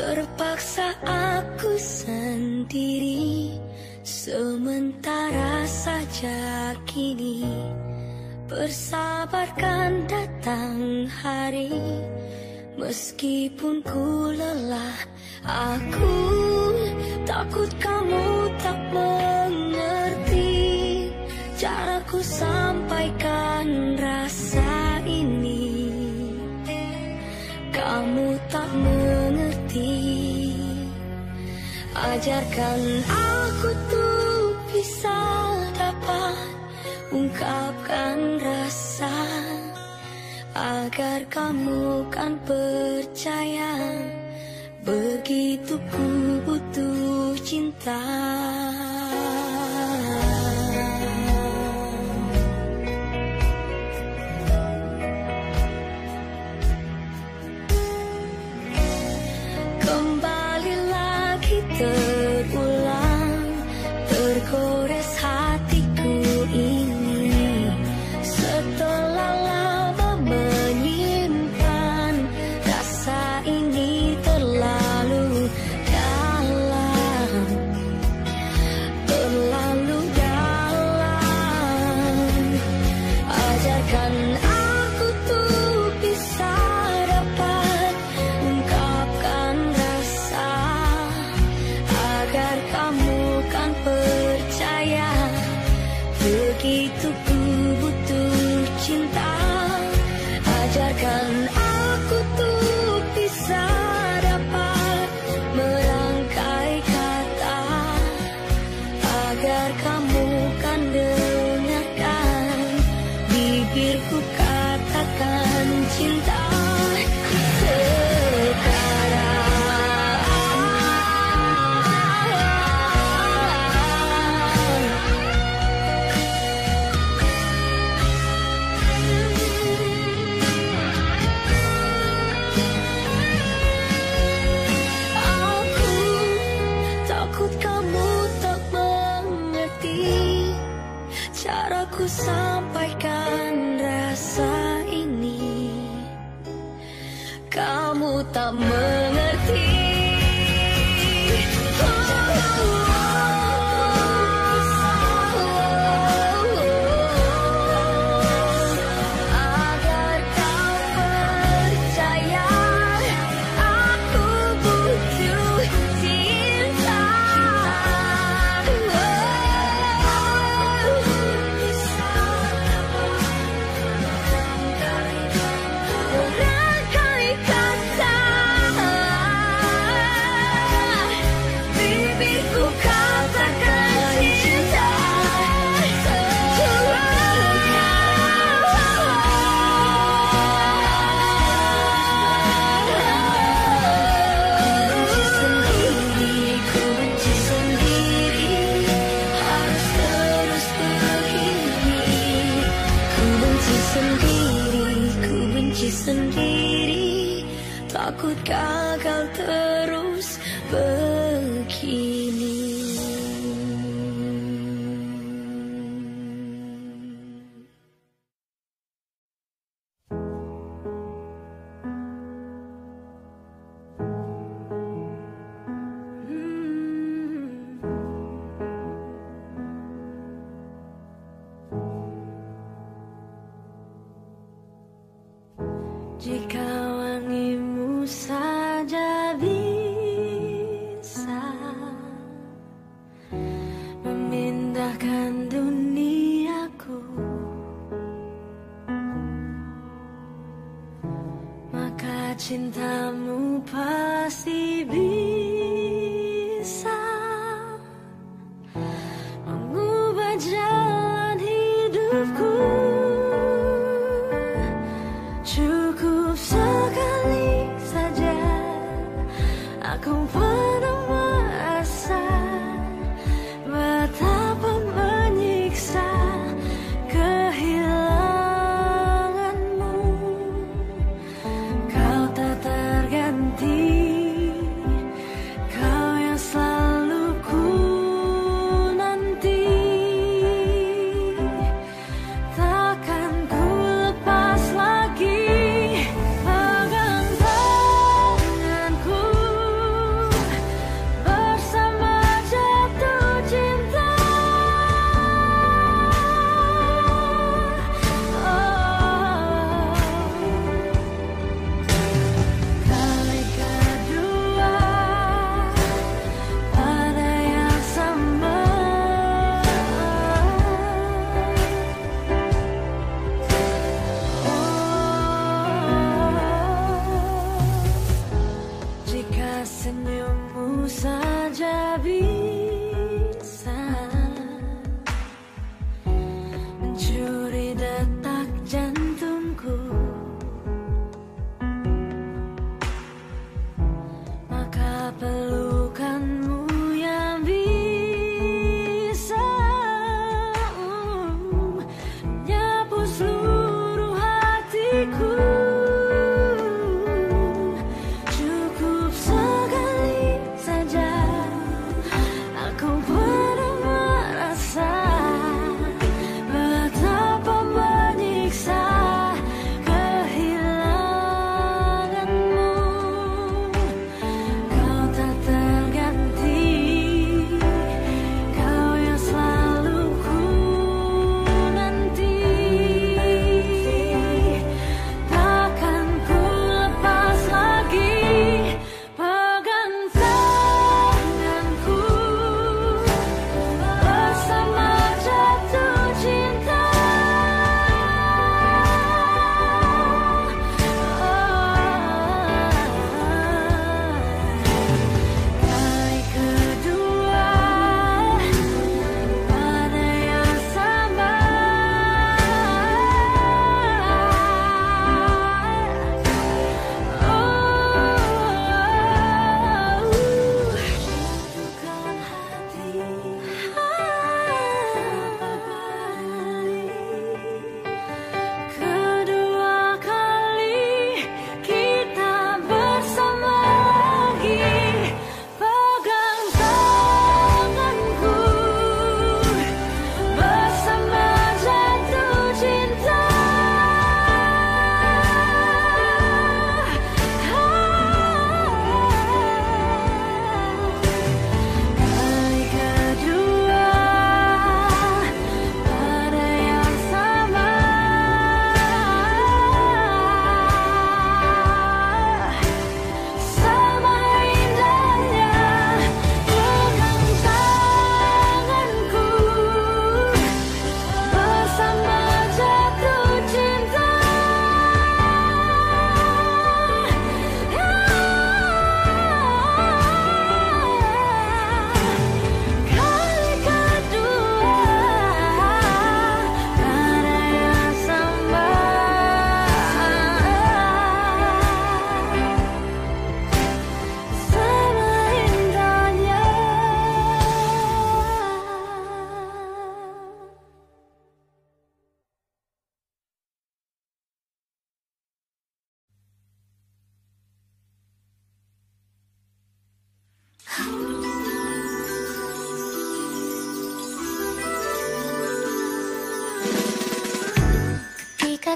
Terpaksa aku sendiri Sementara saja kini. Bersabarkan datang datang hari Meskipun ku lelah Aku takut kamu tak mengerti. Cara ku sampaikan rasa ini Kamu tak mengerti. Ajarkan aku agar kamu kan percaya begitu ku butuh cinta.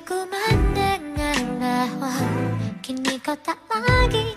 100만 행 알아와 기니가 다 아기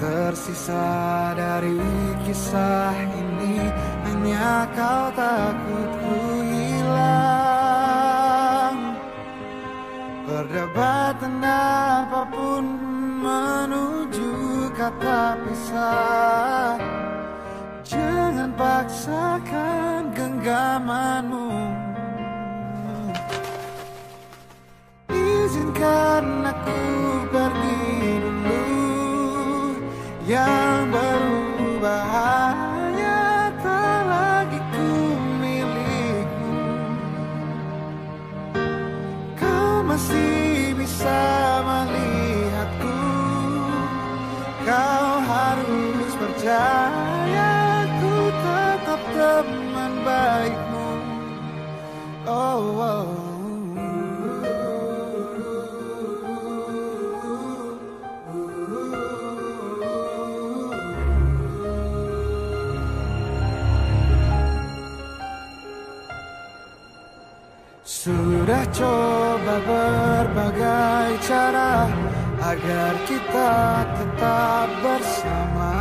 Tersisa dari kisah ini hanya kau takut ku hilang. Perdebatan apa pun menuju kata pisah. Jangan paksakan genggamanmu Izinkan aku pergi Yang berubah hanya tak lagi ku milikmu Kau masih bisa melihatku. Kau harus percaya Ku tetap teman baikmu. Oh, oh. Sudah coba berbagai cara agar kita tetap bersama.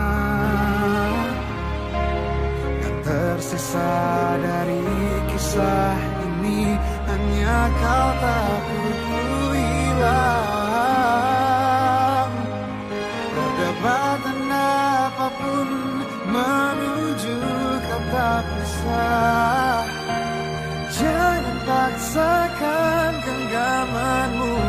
Yang tersisa dari kisah ini hanya kau ku hilang. Perdebatan apa pun menuju kata pisah. Paksakan genggamanmu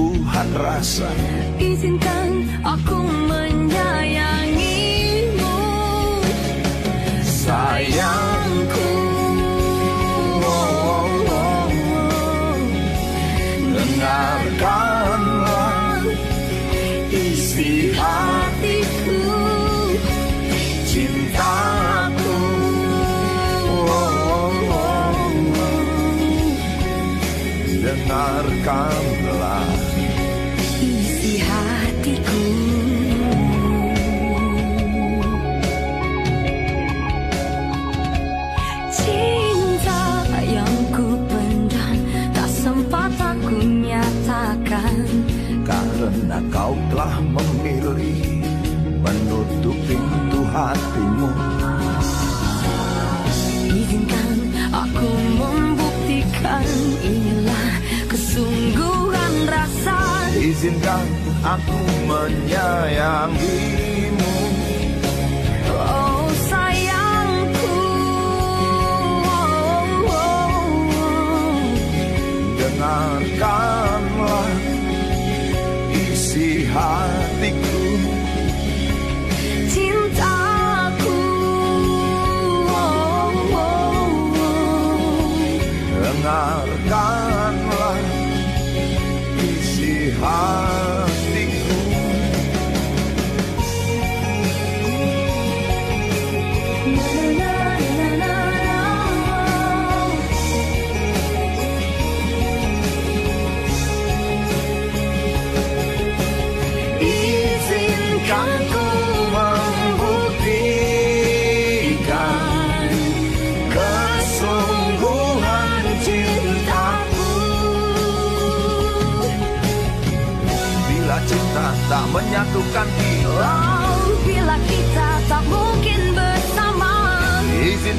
Izinkan aku menyayangimu. Sayangku. Oh, Dengarkanlah isi hatiku Cintaku. Dengarkan. hatimu. Izinkan aku membuktikan Inilah kesungguhan rasa. Izinkan aku menyayangimu. Oh sayangku. Dengarkanlah isi hati.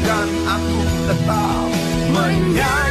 Dan aku tetap menyanyi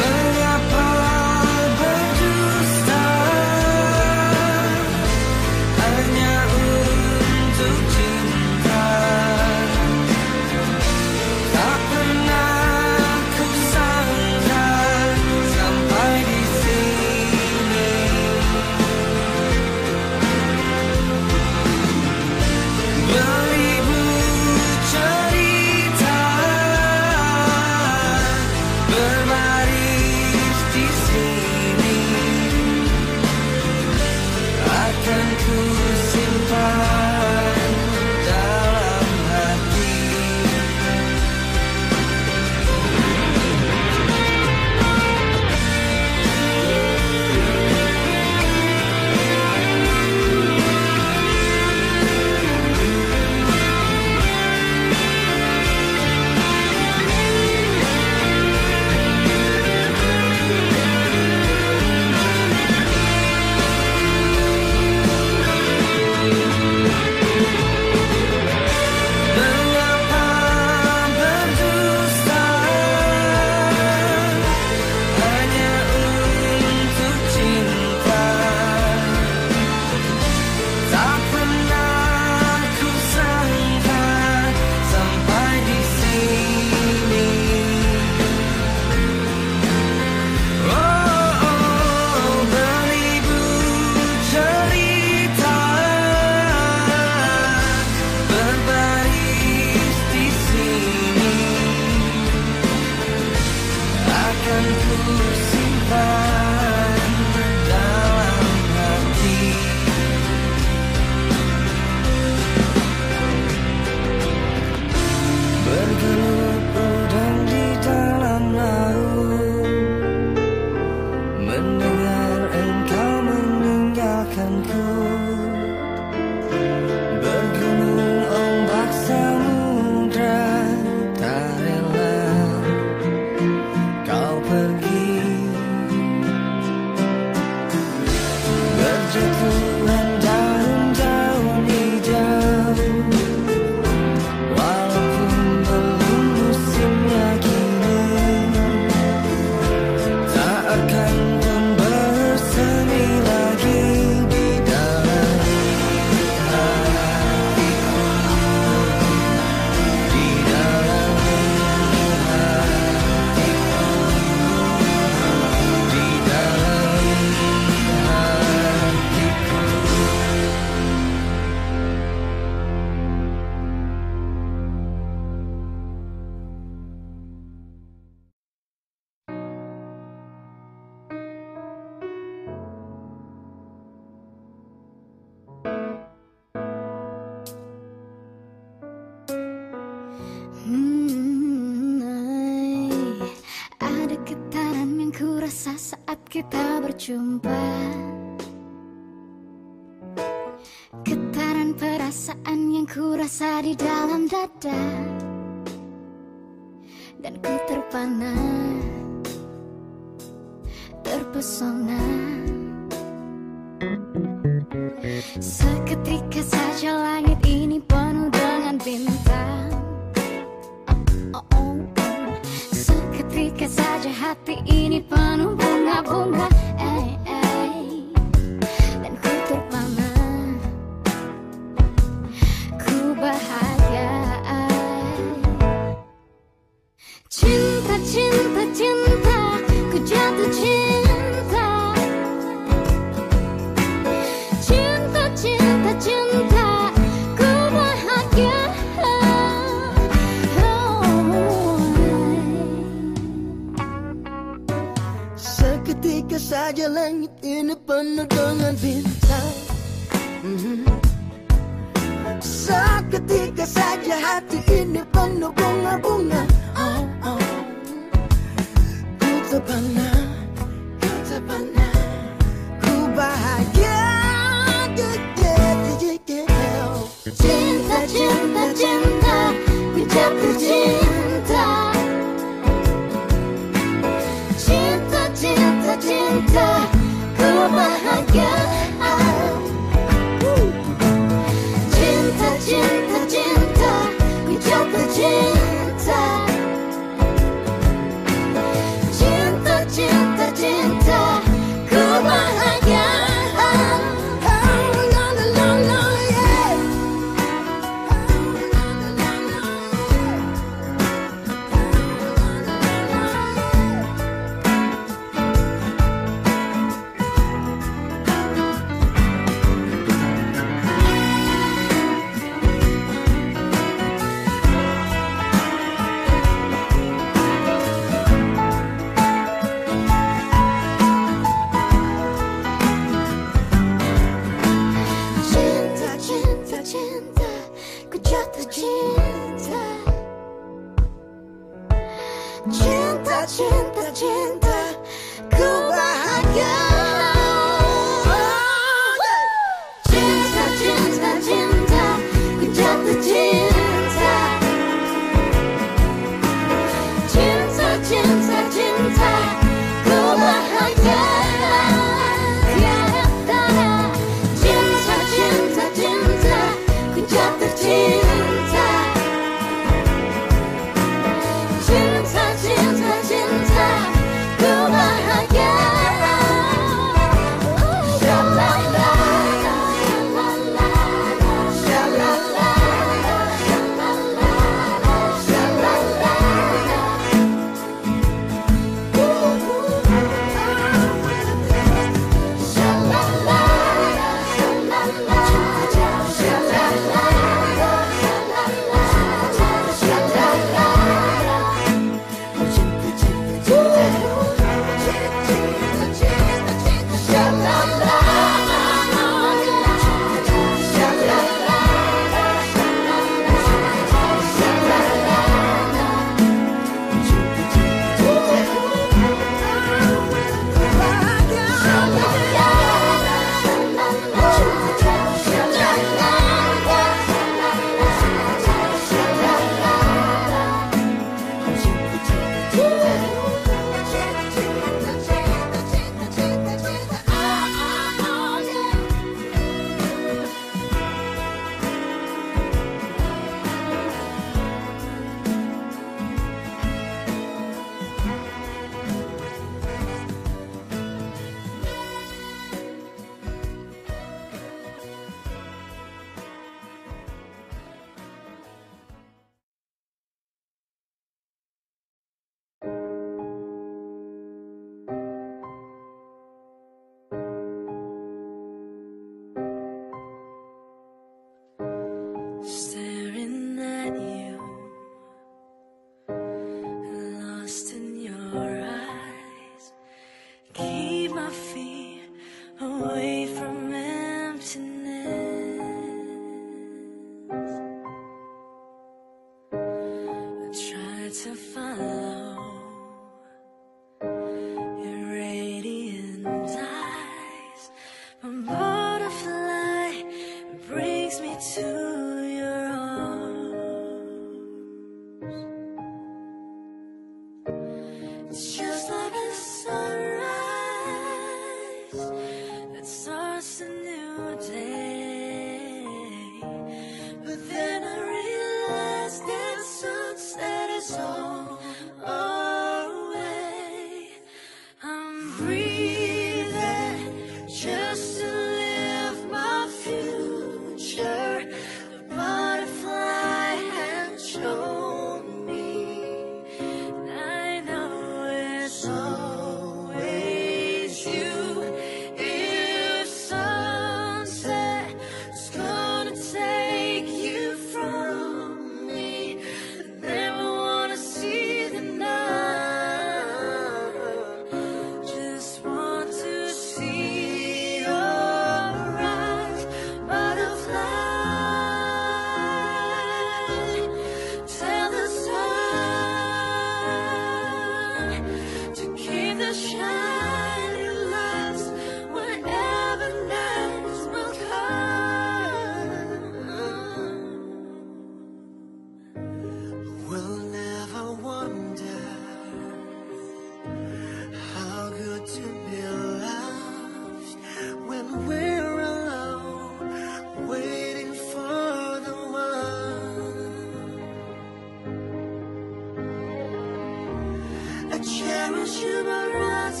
human rights.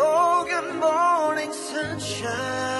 Oh, good morning, sunshine.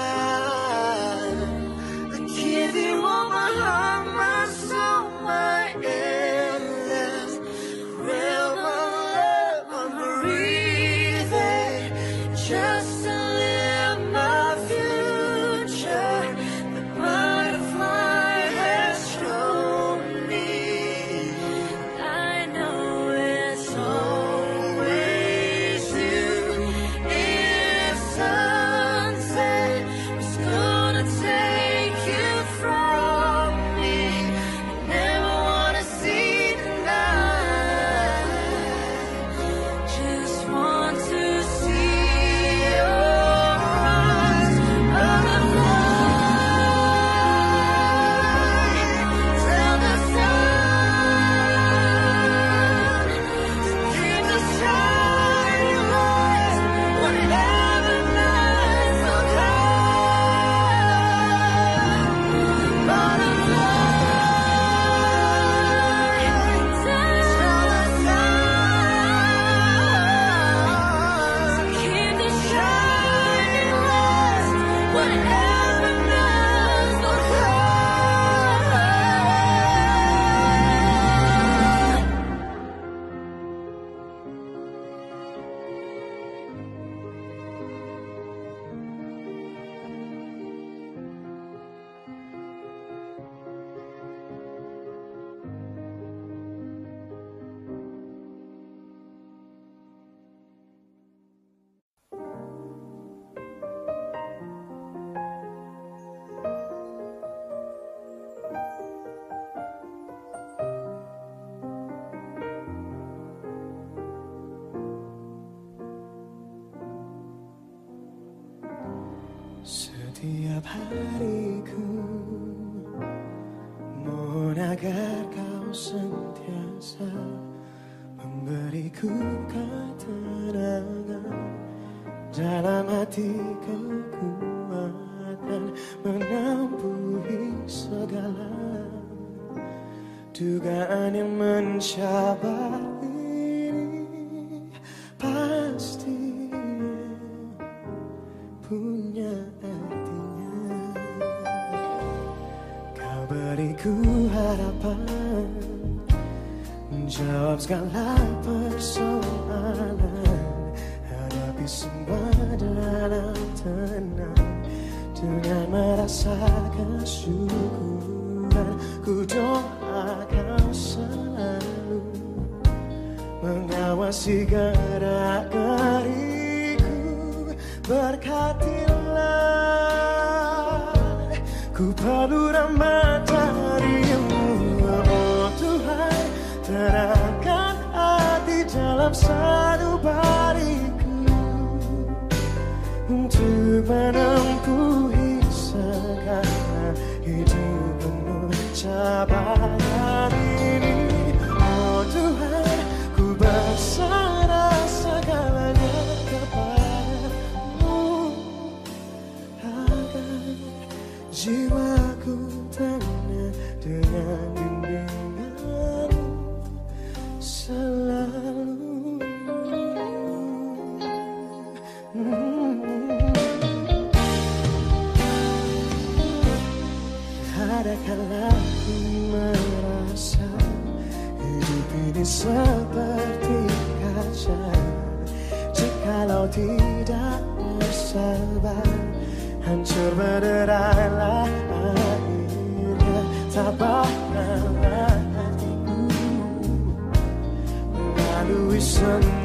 rasa kesyukuran Ku doakan selalu Mengawasi tidak bersabar. Hancur berderailah akhirnya. Tabahkanlah hatiku Melalui semua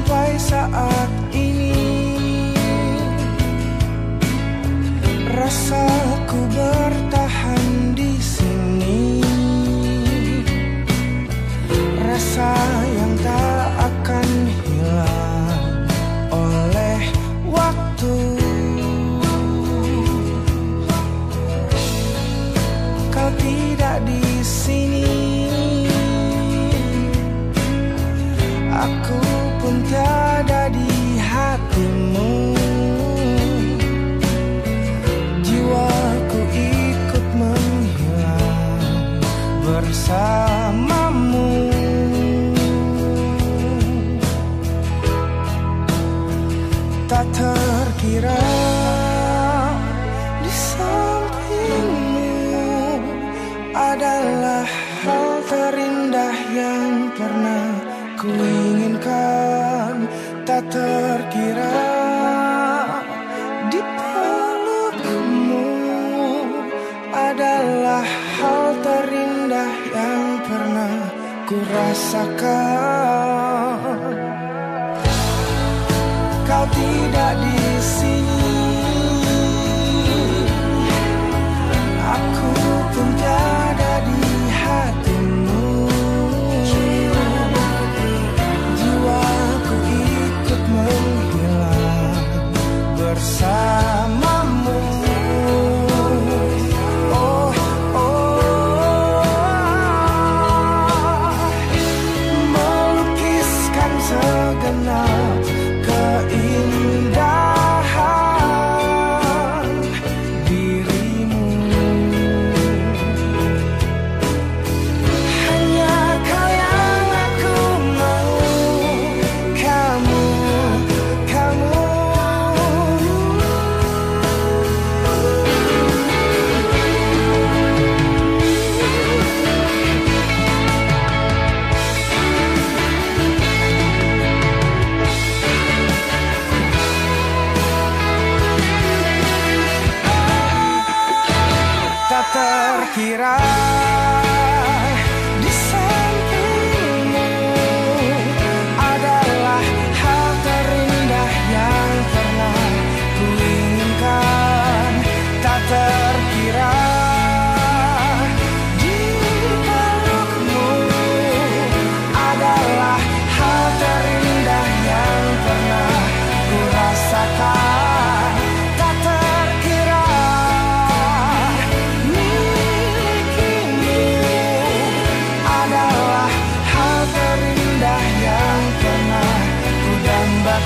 Sampai saat ini. Rasaku bertahan rasakan. Kau tidak di sini, aku pun tiada di hatimu. Jiwaku ikut menghilang bersamamu.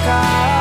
cara.